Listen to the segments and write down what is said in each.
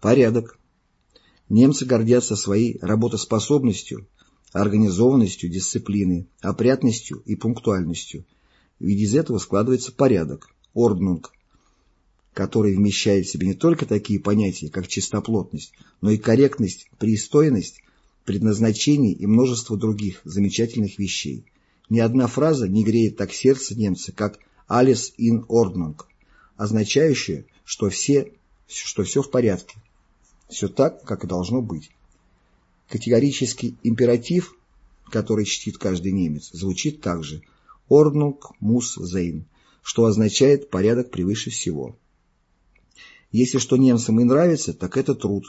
Порядок. Немцы гордятся своей работоспособностью, организованностью, дисциплиной, опрятностью и пунктуальностью. Ведь из этого складывается порядок, орднунг, который вмещает в себе не только такие понятия, как чистоплотность, но и корректность, пристойность, предназначение и множество других замечательных вещей. Ни одна фраза не греет так сердце немца, как «alles in Ordnung», означающая, что, все, что все в порядке, все так, как и должно быть. Категорический императив, который чтит каждый немец, звучит также «Ordnung muss sein», что означает «порядок превыше всего». Если что немцам и нравится, так это труд.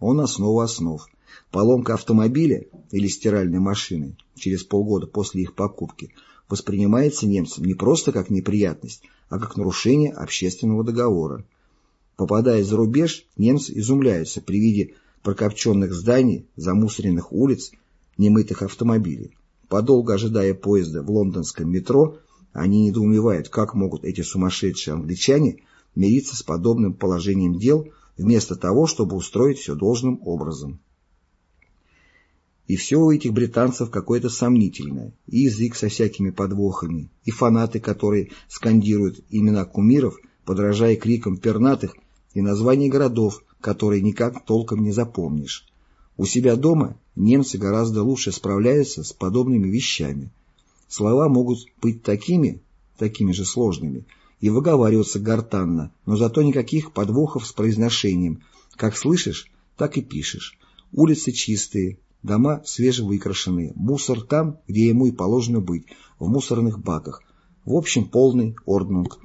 Он основа основ. Поломка автомобиля или стиральной машины через полгода после их покупки воспринимается немцам не просто как неприятность, а как нарушение общественного договора. Попадая за рубеж, немцы изумляются при виде прокопченных зданий, замусоренных улиц, немытых автомобилей. Подолго ожидая поезда в лондонском метро, они недоумевают, как могут эти сумасшедшие англичане мириться с подобным положением дел, вместо того, чтобы устроить все должным образом. И все у этих британцев какое-то сомнительное, и язык со всякими подвохами, и фанаты, которые скандируют имена кумиров, подражая крикам пернатых, и названия городов, которые никак толком не запомнишь. У себя дома немцы гораздо лучше справляются с подобными вещами. Слова могут быть такими, такими же сложными, и выговариваться гортанно, но зато никаких подвохов с произношением. Как слышишь, так и пишешь. Улицы чистые, дома свежевыкрашенные, мусор там, где ему и положено быть, в мусорных баках. В общем, полный орднунг.